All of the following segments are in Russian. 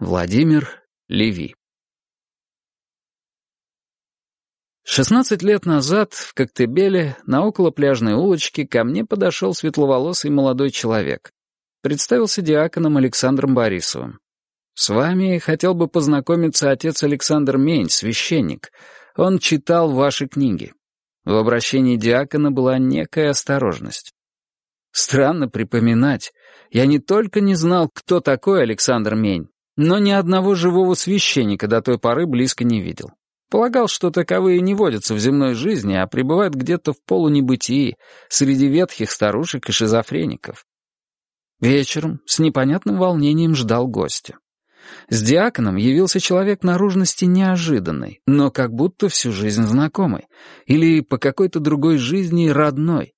Владимир Леви. 16 лет назад в Коктебеле на околопляжной улочке ко мне подошел светловолосый молодой человек. Представился диаконом Александром Борисовым. «С вами хотел бы познакомиться отец Александр Мень, священник. Он читал ваши книги». В обращении диакона была некая осторожность. Странно припоминать. Я не только не знал, кто такой Александр Мень, но ни одного живого священника до той поры близко не видел. Полагал, что таковые не водятся в земной жизни, а пребывают где-то в полунебытии, среди ветхих старушек и шизофреников. Вечером с непонятным волнением ждал гостя. С диаконом явился человек наружности неожиданный, но как будто всю жизнь знакомый, или по какой-то другой жизни родной.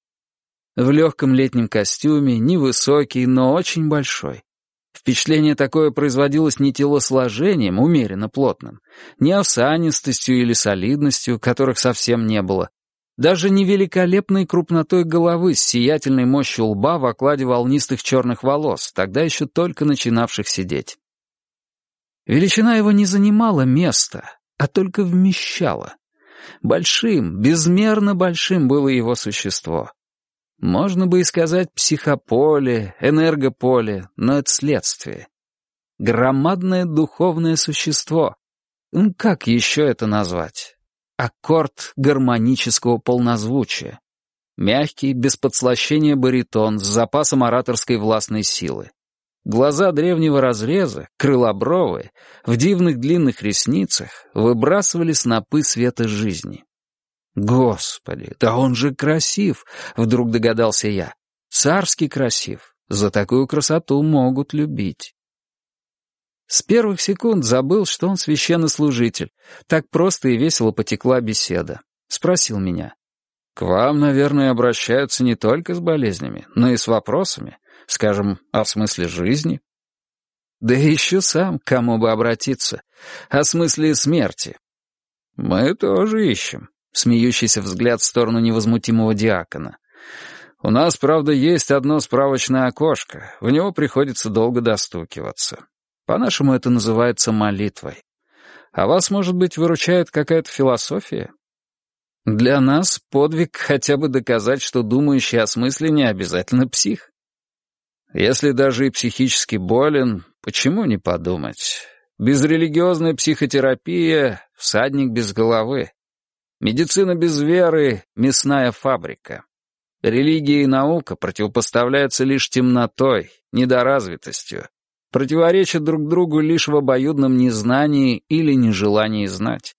В легком летнем костюме, невысокий, но очень большой. Впечатление такое производилось не телосложением, умеренно плотным, не осанистостью или солидностью, которых совсем не было, даже не великолепной крупнотой головы с сиятельной мощью лба в окладе волнистых черных волос, тогда еще только начинавших сидеть. Величина его не занимала места, а только вмещала. Большим, безмерно большим было его существо. Можно бы и сказать психополе, энергополе, но это следствие. Громадное духовное существо. Как еще это назвать? Аккорд гармонического полнозвучия. Мягкий, без подслащения баритон с запасом ораторской властной силы. Глаза древнего разреза, крылобровые, в дивных длинных ресницах выбрасывали снопы света жизни. «Господи, да он же красив!» — вдруг догадался я. «Царский красив. За такую красоту могут любить». С первых секунд забыл, что он священнослужитель. Так просто и весело потекла беседа. Спросил меня. «К вам, наверное, обращаются не только с болезнями, но и с вопросами, скажем, о смысле жизни?» «Да еще сам кому бы обратиться. О смысле смерти». «Мы тоже ищем смеющийся взгляд в сторону невозмутимого диакона. «У нас, правда, есть одно справочное окошко. В него приходится долго достукиваться. По-нашему это называется молитвой. А вас, может быть, выручает какая-то философия? Для нас подвиг хотя бы доказать, что думающий о смысле не обязательно псих. Если даже и психически болен, почему не подумать? Безрелигиозная психотерапия — всадник без головы. Медицина без веры — мясная фабрика. Религия и наука противопоставляются лишь темнотой, недоразвитостью, противоречат друг другу лишь в обоюдном незнании или нежелании знать.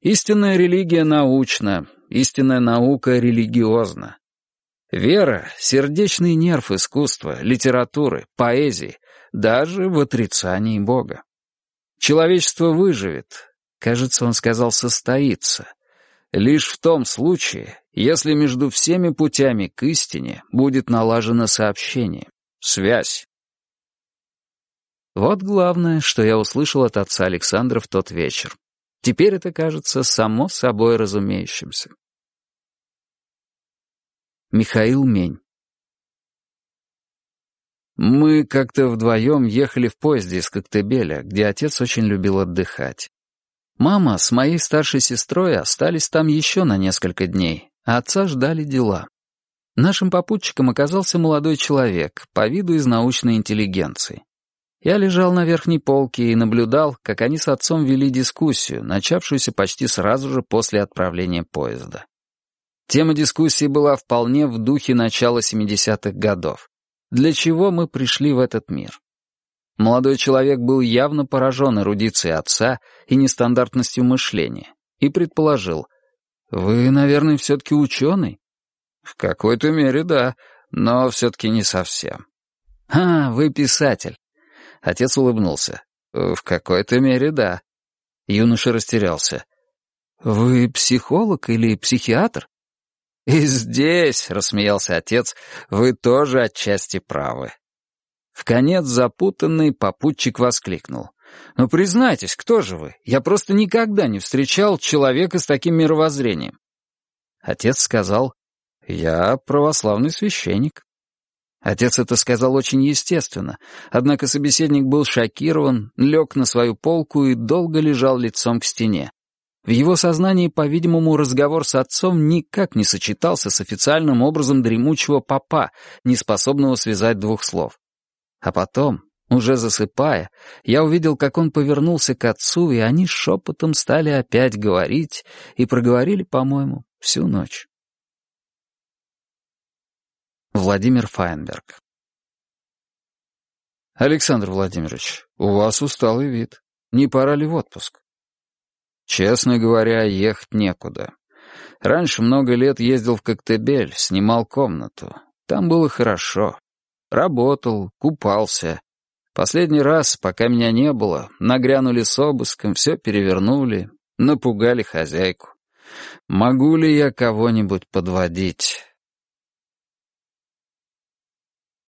Истинная религия научна, истинная наука религиозна. Вера — сердечный нерв искусства, литературы, поэзии, даже в отрицании Бога. Человечество выживет, кажется, он сказал «состоится», Лишь в том случае, если между всеми путями к истине будет налажено сообщение, связь. Вот главное, что я услышал от отца Александра в тот вечер. Теперь это кажется само собой разумеющимся. Михаил Мень Мы как-то вдвоем ехали в поезде из Коктебеля, где отец очень любил отдыхать. Мама с моей старшей сестрой остались там еще на несколько дней, а отца ждали дела. Нашим попутчиком оказался молодой человек, по виду из научной интеллигенции. Я лежал на верхней полке и наблюдал, как они с отцом вели дискуссию, начавшуюся почти сразу же после отправления поезда. Тема дискуссии была вполне в духе начала 70-х годов. Для чего мы пришли в этот мир? Молодой человек был явно поражен эрудицией отца и нестандартностью мышления, и предположил, «Вы, наверное, все-таки ученый?» «В какой-то мере, да, но все-таки не совсем». «А, вы писатель». Отец улыбнулся. «В какой-то мере, да». Юноша растерялся. «Вы психолог или психиатр?» «И здесь», — рассмеялся отец, — «вы тоже отчасти правы. В конец запутанный попутчик воскликнул. «Ну, признайтесь, кто же вы? Я просто никогда не встречал человека с таким мировоззрением». Отец сказал, «Я православный священник». Отец это сказал очень естественно, однако собеседник был шокирован, лег на свою полку и долго лежал лицом к стене. В его сознании, по-видимому, разговор с отцом никак не сочетался с официальным образом дремучего папа, неспособного связать двух слов. А потом, уже засыпая, я увидел, как он повернулся к отцу, и они шепотом стали опять говорить и проговорили, по-моему, всю ночь. Владимир Файнберг «Александр Владимирович, у вас усталый вид. Не пора ли в отпуск?» «Честно говоря, ехать некуда. Раньше много лет ездил в Коктебель, снимал комнату. Там было хорошо. Работал, купался. Последний раз, пока меня не было, нагрянули с обыском, все перевернули, напугали хозяйку. Могу ли я кого-нибудь подводить?»